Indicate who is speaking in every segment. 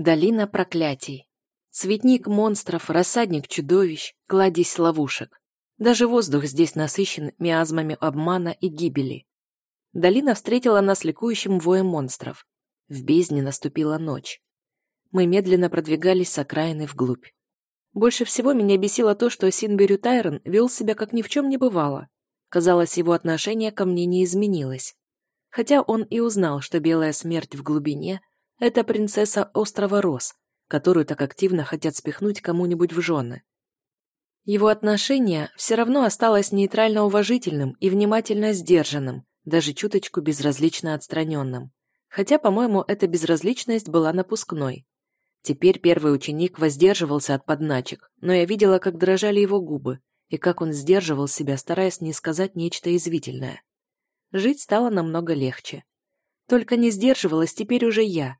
Speaker 1: Долина проклятий. Цветник монстров, рассадник чудовищ, кладезь ловушек. Даже воздух здесь насыщен миазмами обмана и гибели. Долина встретила нас ликующим воем монстров. В бездне наступила ночь. Мы медленно продвигались с окраины вглубь. Больше всего меня бесило то, что Синберю Тайрон вел себя как ни в чем не бывало. Казалось, его отношение ко мне не изменилось. Хотя он и узнал, что белая смерть в глубине это принцесса острова Рос, которую так активно хотят спихнуть кому-нибудь в жены. Его отношение все равно осталось нейтрально уважительным и внимательно сдержанным, даже чуточку безразлично отстраненным. Хотя, по-моему, эта безразличность была напускной. Теперь первый ученик воздерживался от подначек, но я видела, как дрожали его губы, и как он сдерживал себя, стараясь не сказать нечто извительное. Жить стало намного легче. Только не сдерживалась теперь уже я,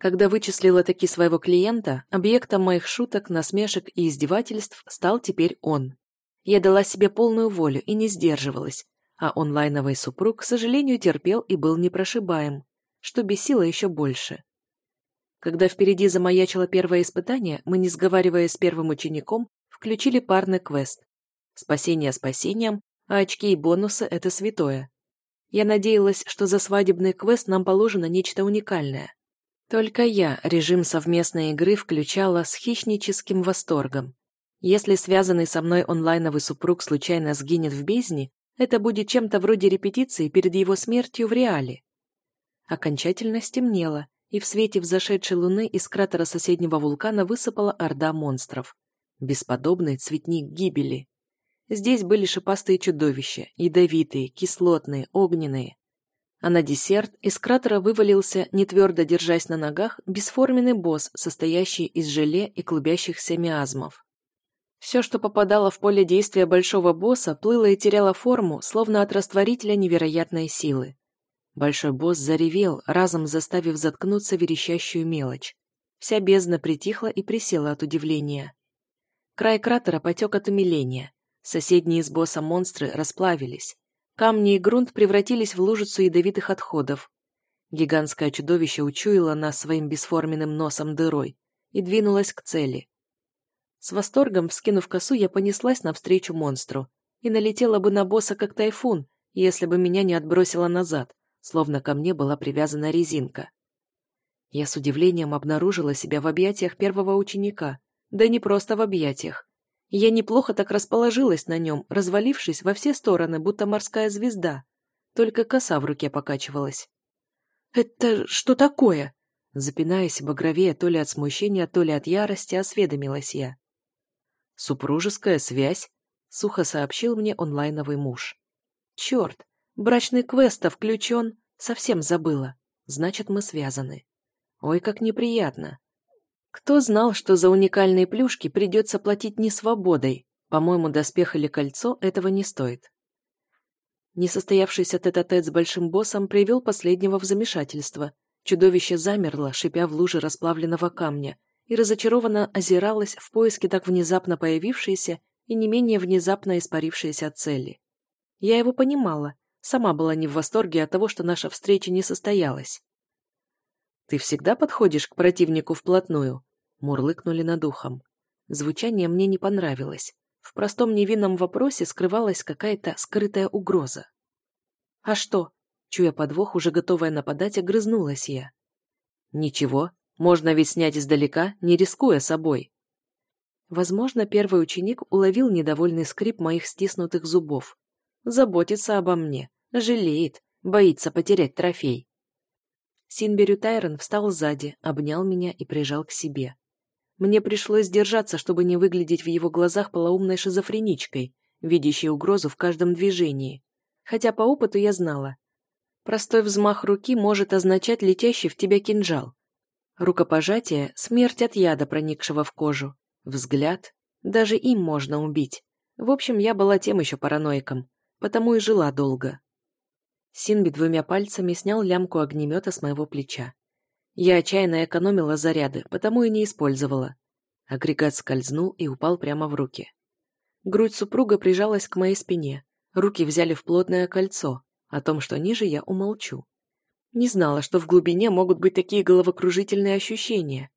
Speaker 1: когда вычислила таки своего клиента, объектом моих шуток, насмешек и издевательств стал теперь он. Я дала себе полную волю и не сдерживалась, а онлайновый супруг, к сожалению, терпел и был непрошибаем, что бесило еще больше. Когда впереди замаячило первое испытание, мы, не сговариваясь с первым учеником, включили парный квест. Спасение спасением, а очки и бонусы – это святое. Я надеялась, что за свадебный квест нам положено нечто уникальное. Только я режим совместной игры включала с хищническим восторгом. Если связанный со мной онлайновый супруг случайно сгинет в бездне, это будет чем-то вроде репетиции перед его смертью в реале. Окончательно стемнело, и в свете взошедшей луны из кратера соседнего вулкана высыпала орда монстров. Бесподобный цветник гибели. Здесь были шипастые чудовища, ядовитые, кислотные, огненные. А на десерт из кратера вывалился, не твердо держась на ногах, бесформенный босс, состоящий из желе и клубящихся миазмов. Все, что попадало в поле действия большого босса, плыло и теряло форму, словно от растворителя невероятной силы. Большой босс заревел, разом заставив заткнуться верещащую мелочь. Вся бездна притихла и присела от удивления. Край кратера потек от умиления. Соседние с боссом монстры расплавились. Камни и грунт превратились в лужицу ядовитых отходов. Гигантское чудовище учуяло нас своим бесформенным носом дырой и двинулось к цели. С восторгом, вскинув косу, я понеслась навстречу монстру и налетела бы на босса как тайфун, если бы меня не отбросило назад, словно ко мне была привязана резинка. Я с удивлением обнаружила себя в объятиях первого ученика, да не просто в объятиях, я неплохо так расположилась на нем, развалившись во все стороны, будто морская звезда. Только коса в руке покачивалась. «Это что такое?» Запинаясь багровее то ли от смущения, то ли от ярости, осведомилась я. «Супружеская связь», — сухо сообщил мне онлайновый муж. «Черт, брачный квест включен, совсем забыла. Значит, мы связаны. Ой, как неприятно. Кто знал, что за уникальные плюшки придется платить не свободой? По-моему, доспех или кольцо этого не стоит. Несостоявшийся тет-а-тет с большим боссом привел последнего в замешательство. Чудовище замерло, шипя в луже расплавленного камня, и разочарованно озиралось в поиске так внезапно появившейся и не менее внезапно испарившейся цели. Я его понимала, сама была не в восторге от того, что наша встреча не состоялась. «Ты всегда подходишь к противнику вплотную?» Мурлыкнули над ухом. Звучание мне не понравилось. В простом невинном вопросе скрывалась какая-то скрытая угроза. «А что?» Чуя подвох, уже готовая нападать, огрызнулась я. «Ничего, можно ведь снять издалека, не рискуя собой». Возможно, первый ученик уловил недовольный скрип моих стиснутых зубов. Заботится обо мне, жалеет, боится потерять трофей. Синберю Тайрон встал сзади, обнял меня и прижал к себе. Мне пришлось держаться, чтобы не выглядеть в его глазах полоумной шизофреничкой, видящей угрозу в каждом движении. Хотя по опыту я знала. Простой взмах руки может означать летящий в тебя кинжал. Рукопожатие — смерть от яда, проникшего в кожу. Взгляд — даже им можно убить. В общем, я была тем еще параноиком, потому и жила долго. Синби двумя пальцами снял лямку огнемета с моего плеча. Я отчаянно экономила заряды, потому и не использовала. Агрегат скользнул и упал прямо в руки. Грудь супруга прижалась к моей спине. Руки взяли в плотное кольцо. О том, что ниже, я умолчу. Не знала, что в глубине могут быть такие головокружительные ощущения.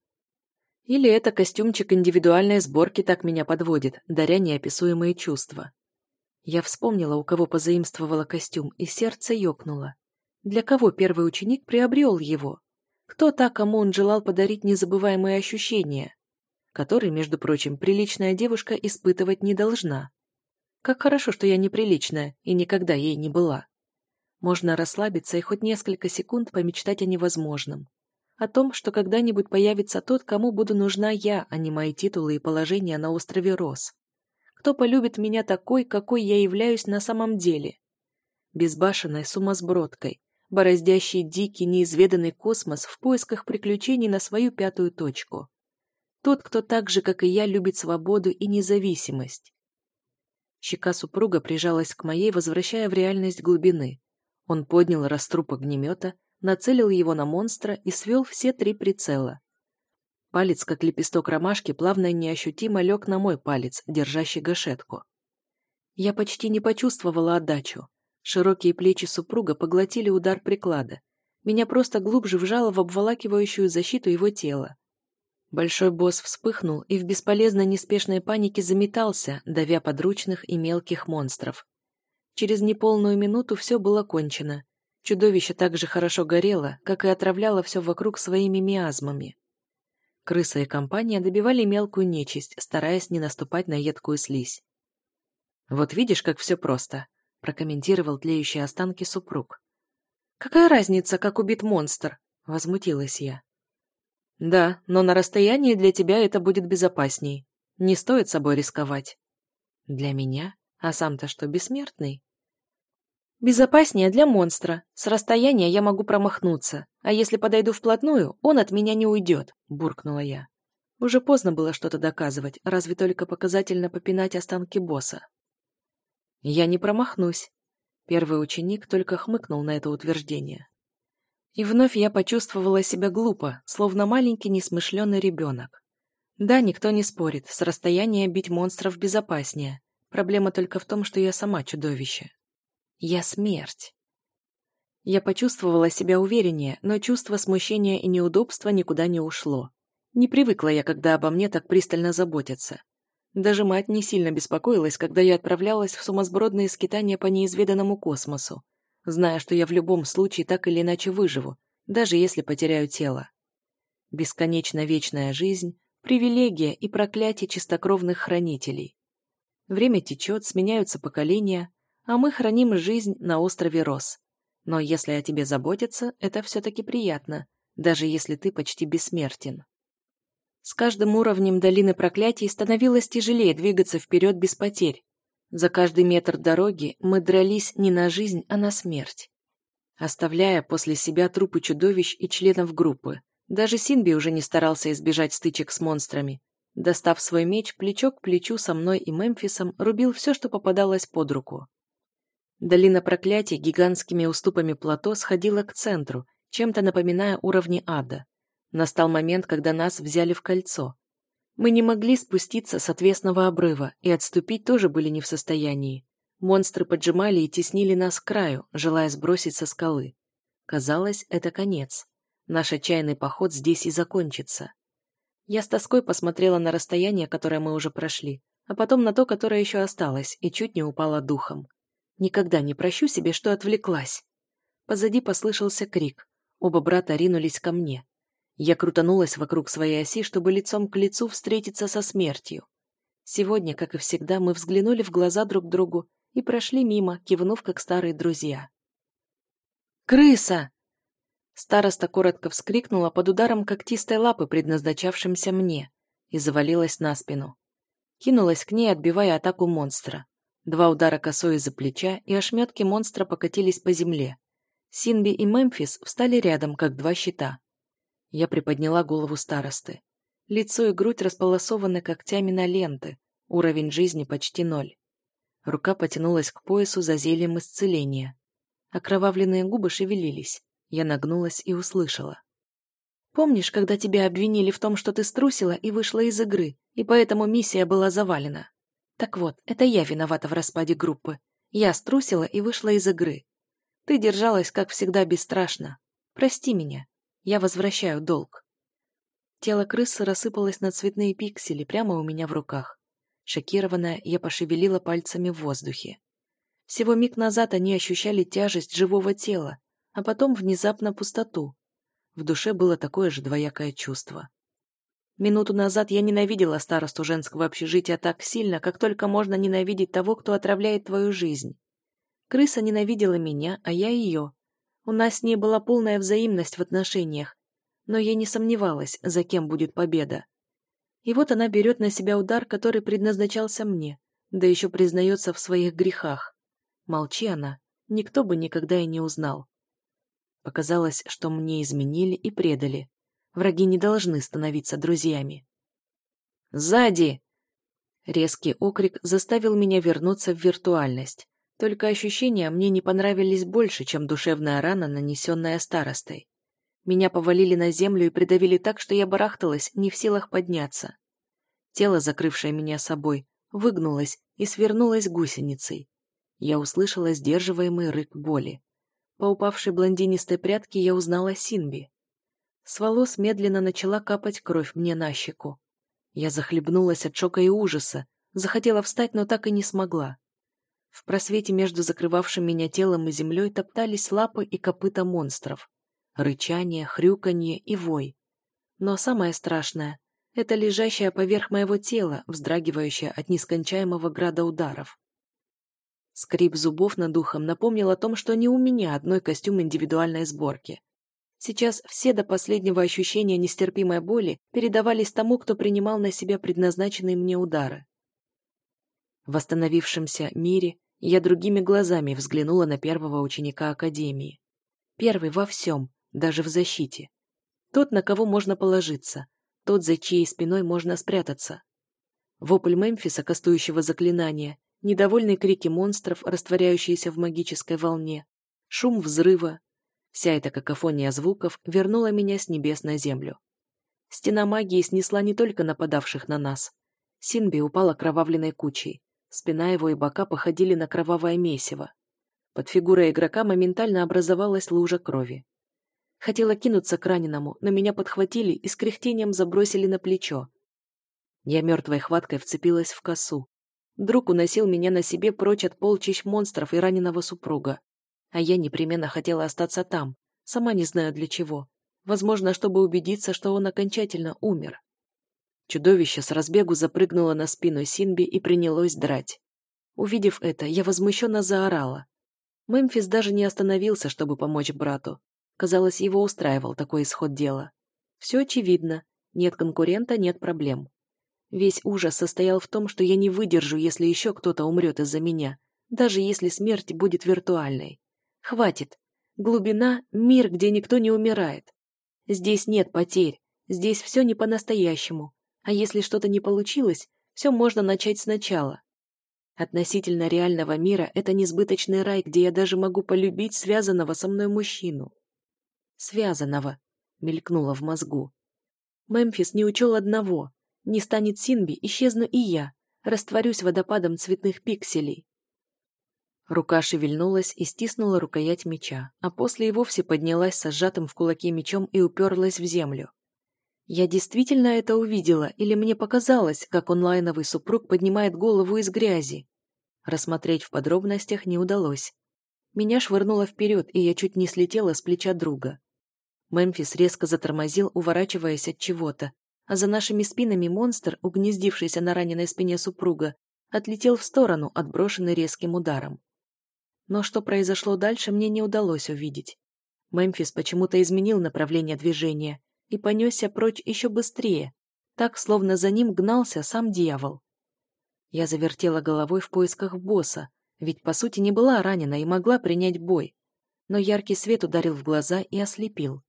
Speaker 1: Или это костюмчик индивидуальной сборки так меня подводит, даря неописуемые чувства. Я вспомнила, у кого позаимствовала костюм, и сердце ёкнуло. Для кого первый ученик приобрел его? Кто та, кому он желал подарить незабываемые ощущения? Которые, между прочим, приличная девушка испытывать не должна. Как хорошо, что я неприличная и никогда ей не была. Можно расслабиться и хоть несколько секунд помечтать о невозможном. О том, что когда-нибудь появится тот, кому буду нужна я, а не мои титулы и положения на острове Рос. Кто полюбит меня такой, какой я являюсь на самом деле? Безбашенной сумасбродкой, бороздящей дикий, неизведанный космос в поисках приключений на свою пятую точку. Тот, кто так же, как и я, любит свободу и независимость. Щека супруга прижалась к моей, возвращая в реальность глубины. Он поднял раструб огнемета, нацелил его на монстра и свел все три прицела. Палец, как лепесток ромашки, плавно и неощутимо лег на мой палец, держащий гашетку. Я почти не почувствовала отдачу. Широкие плечи супруга поглотили удар приклада. Меня просто глубже вжало в обволакивающую защиту его тела. Большой босс вспыхнул и в бесполезной неспешной панике заметался, давя подручных и мелких монстров. Через неполную минуту все было кончено. Чудовище так же хорошо горело, как и отравляло все вокруг своими миазмами. Крыса и компания добивали мелкую нечисть, стараясь не наступать на едкую слизь. «Вот видишь, как все просто», — прокомментировал тлеющие останки супруг. «Какая разница, как убит монстр?» — возмутилась я. «Да, но на расстоянии для тебя это будет безопасней. Не стоит собой рисковать». «Для меня? А сам-то что, бессмертный?» Безопаснее для монстра. С расстояния я могу промахнуться, а если подойду вплотную, он от меня не уйдет», — буркнула я. Уже поздно было что-то доказывать, разве только показательно попинать останки босса. «Я не промахнусь». Первый ученик только хмыкнул на это утверждение. И вновь я почувствовала себя глупо, словно маленький несмышленый ребенок. Да, никто не спорит, с расстояния бить монстров безопаснее. Проблема только в том, что я сама чудовище. Я смерть. Я почувствовала себя увереннее, но чувство смущения и неудобства никуда не ушло. Не привыкла я, когда обо мне так пристально заботятся. Даже мать не сильно беспокоилась, когда я отправлялась в сумасбродные скитания по неизведанному космосу, зная, что я в любом случае так или иначе выживу, даже если потеряю тело. Бесконечно вечная жизнь — привилегия и проклятие чистокровных хранителей. Время течет, сменяются поколения, а мы храним жизнь на острове Рос. Но если о тебе заботятся, это все-таки приятно, даже если ты почти бессмертен. С каждым уровнем долины проклятий становилось тяжелее двигаться вперед без потерь. За каждый метр дороги мы дрались не на жизнь, а на смерть. Оставляя после себя трупы чудовищ и членов группы. Даже Синби уже не старался избежать стычек с монстрами. Достав свой меч, плечо к плечу со мной и Мемфисом, рубил все, что попадалось под руку. Долина проклятий гигантскими уступами плато сходила к центру, чем-то напоминая уровни ада. Настал момент, когда нас взяли в кольцо. Мы не могли спуститься с отвесного обрыва, и отступить тоже были не в состоянии. Монстры поджимали и теснили нас к краю, желая сбросить со скалы. Казалось, это конец. Наш отчаянный поход здесь и закончится. Я с тоской посмотрела на расстояние, которое мы уже прошли, а потом на то, которое еще осталось, и чуть не упала духом. Никогда не прощу себе, что отвлеклась. Позади послышался крик. Оба брата ринулись ко мне. Я крутанулась вокруг своей оси, чтобы лицом к лицу встретиться со смертью. Сегодня, как и всегда, мы взглянули в глаза друг другу и прошли мимо, кивнув как старые друзья. «Крыса!» Староста коротко вскрикнула под ударом когтистой лапы, предназначавшимся мне, и завалилась на спину. Кинулась к ней, отбивая атаку монстра. Два удара косой из-за плеча, и ошметки монстра покатились по земле. Синби и Мемфис встали рядом, как два щита. Я приподняла голову старосты. Лицо и грудь располосованы когтями на ленты, уровень жизни почти ноль. Рука потянулась к поясу за зельем исцеления. Окровавленные губы шевелились. Я нагнулась и услышала. «Помнишь, когда тебя обвинили в том, что ты струсила и вышла из игры, и поэтому миссия была завалена?» Так вот, это я виновата в распаде группы. Я струсила и вышла из игры. Ты держалась, как всегда, бесстрашно. Прости меня. Я возвращаю долг. Тело крысы рассыпалось на цветные пиксели прямо у меня в руках. Шокированная, я пошевелила пальцами в воздухе. Всего миг назад они ощущали тяжесть живого тела, а потом внезапно пустоту. В душе было такое же двоякое чувство. Минуту назад я ненавидела старосту женского общежития так сильно, как только можно ненавидеть того, кто отравляет твою жизнь. Крыса ненавидела меня, а я ее. У нас с ней была полная взаимность в отношениях, но я не сомневалась, за кем будет победа. И вот она берет на себя удар, который предназначался мне, да еще признается в своих грехах. Молчи она, никто бы никогда и не узнал. Показалось, что мне изменили и предали. Враги не должны становиться друзьями. «Сзади!» Резкий окрик заставил меня вернуться в виртуальность. Только ощущения мне не понравились больше, чем душевная рана, нанесенная старостой. Меня повалили на землю и придавили так, что я барахталась, не в силах подняться. Тело, закрывшее меня собой, выгнулось и свернулось гусеницей. Я услышала сдерживаемый рык боли. По упавшей блондинистой прядке я узнала Синби. С волос медленно начала капать кровь мне на щеку. Я захлебнулась от шока и ужаса, захотела встать, но так и не смогла. В просвете между закрывавшим меня телом и землей топтались лапы и копыта монстров. Рычание, хрюканье и вой. Но самое страшное — это лежащая поверх моего тела, вздрагивающая от нескончаемого града ударов. Скрип зубов над ухом напомнил о том, что не у меня одной костюм индивидуальной сборки. Сейчас все до последнего ощущения нестерпимой боли передавались тому, кто принимал на себя предназначенные мне удары. В восстановившемся мире я другими глазами взглянула на первого ученика Академии. Первый во всем, даже в защите. Тот, на кого можно положиться, тот, за чьей спиной можно спрятаться. Вопль Мемфиса, кастующего заклинания, недовольные крики монстров, растворяющиеся в магической волне, шум взрыва. Вся эта какофония звуков вернула меня с небес на землю. Стена магии снесла не только нападавших на нас. Синби упала кровавленной кучей. Спина его и бока походили на кровавое месиво. Под фигурой игрока моментально образовалась лужа крови. Хотела кинуться к раненому, но меня подхватили и с кряхтением забросили на плечо. Я мертвой хваткой вцепилась в косу. Друг уносил меня на себе прочь от полчищ монстров и раненого супруга. А я непременно хотела остаться там, сама не знаю для чего. Возможно, чтобы убедиться, что он окончательно умер. Чудовище с разбегу запрыгнуло на спину Синби и принялось драть. Увидев это, я возмущенно заорала. Мемфис даже не остановился, чтобы помочь брату. Казалось, его устраивал такой исход дела. Все очевидно. Нет конкурента, нет проблем. Весь ужас состоял в том, что я не выдержу, если еще кто-то умрет из-за меня, даже если смерть будет виртуальной. Хватит. Глубина — мир, где никто не умирает. Здесь нет потерь, здесь все не по-настоящему. А если что-то не получилось, все можно начать сначала. Относительно реального мира это несбыточный рай, где я даже могу полюбить связанного со мной мужчину. Связанного, мелькнуло в мозгу. Мемфис не учел одного. Не станет Синби, исчезну и я, растворюсь водопадом цветных пикселей. Рука шевельнулась и стиснула рукоять меча, а после и вовсе поднялась со сжатым в кулаке мечом и уперлась в землю. Я действительно это увидела, или мне показалось, как онлайновый супруг поднимает голову из грязи? Рассмотреть в подробностях не удалось. Меня швырнуло вперед, и я чуть не слетела с плеча друга. Мемфис резко затормозил, уворачиваясь от чего-то, а за нашими спинами монстр, угнездившийся на раненой спине супруга, отлетел в сторону, отброшенный резким ударом. Но что произошло дальше, мне не удалось увидеть. Мемфис почему-то изменил направление движения, и понесся прочь еще быстрее, так, словно за ним гнался сам дьявол. Я завертела головой в поисках босса, ведь, по сути, не была ранена и могла принять бой. Но яркий свет ударил в глаза и ослепил.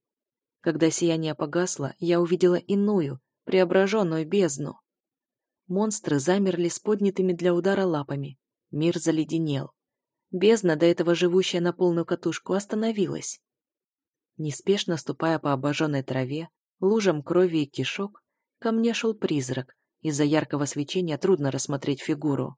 Speaker 1: Когда сияние погасло, я увидела иную, преображенную бездну. Монстры замерли с поднятыми для удара лапами. Мир заледенел. Бездна, до этого живущая на полную катушку, остановилась. Неспешно ступая по обожженной траве, лужам крови и кишок, ко мне шел призрак. Из-за яркого свечения трудно рассмотреть фигуру.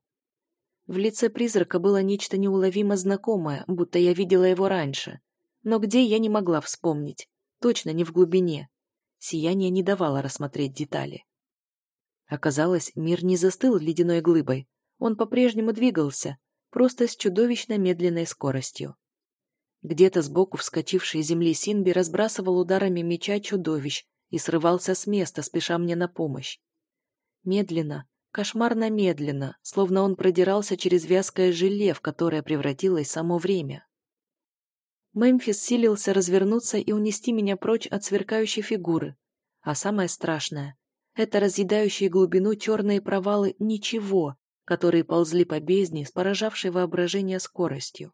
Speaker 1: В лице призрака было нечто неуловимо знакомое, будто я видела его раньше. Но где я не могла вспомнить. Точно не в глубине. Сияние не давало рассмотреть детали. Оказалось, мир не застыл ледяной глыбой. Он по-прежнему двигался, просто с чудовищно медленной скоростью. Где-то сбоку вскочивший земли Синби разбрасывал ударами меча чудовищ и срывался с места, спеша мне на помощь. Медленно, кошмарно медленно, словно он продирался через вязкое желе, в которое превратилось само время. Мемфис силился развернуться и унести меня прочь от сверкающей фигуры. А самое страшное — это разъедающие глубину черные провалы ничего, которые ползли по бездне с поражавшей воображение скоростью.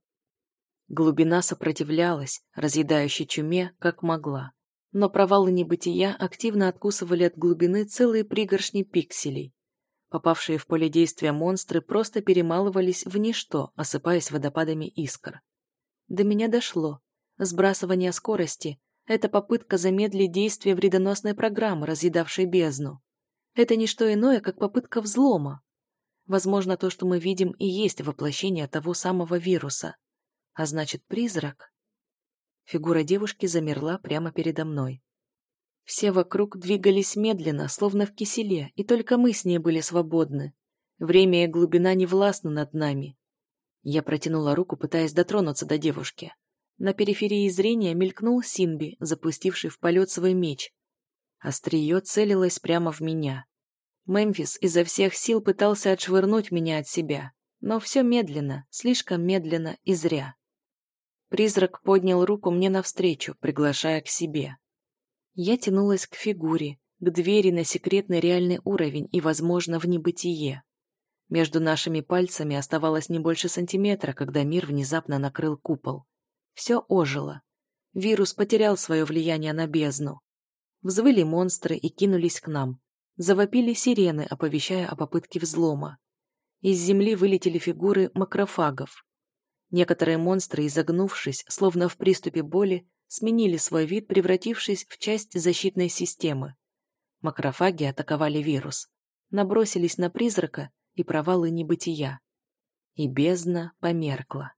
Speaker 1: Глубина сопротивлялась, разъедающей чуме, как могла. Но провалы небытия активно откусывали от глубины целые пригоршни пикселей. Попавшие в поле действия монстры просто перемалывались в ничто, осыпаясь водопадами искр. До меня дошло. Сбрасывание скорости — это попытка замедлить действие вредоносной программы, разъедавшей бездну. Это не что иное, как попытка взлома. Возможно, то, что мы видим, и есть воплощение того самого вируса. А значит, призрак... Фигура девушки замерла прямо передо мной. Все вокруг двигались медленно, словно в киселе, и только мы с ней были свободны. Время и глубина не властны над нами. Я протянула руку, пытаясь дотронуться до девушки. На периферии зрения мелькнул Синби, запустивший в полет свой меч. Острие целилось прямо в меня. Мемфис изо всех сил пытался отшвырнуть меня от себя, но все медленно, слишком медленно и зря. Призрак поднял руку мне навстречу, приглашая к себе. Я тянулась к фигуре, к двери на секретный реальный уровень и, возможно, в небытие. Между нашими пальцами оставалось не больше сантиметра, когда мир внезапно накрыл купол. Все ожило. Вирус потерял свое влияние на бездну. Взвыли монстры и кинулись к нам. Завопили сирены, оповещая о попытке взлома. Из земли вылетели фигуры макрофагов. Некоторые монстры, изогнувшись, словно в приступе боли, сменили свой вид, превратившись в часть защитной системы. Макрофаги атаковали вирус, набросились на призрака и провалы небытия. И бездна померкла.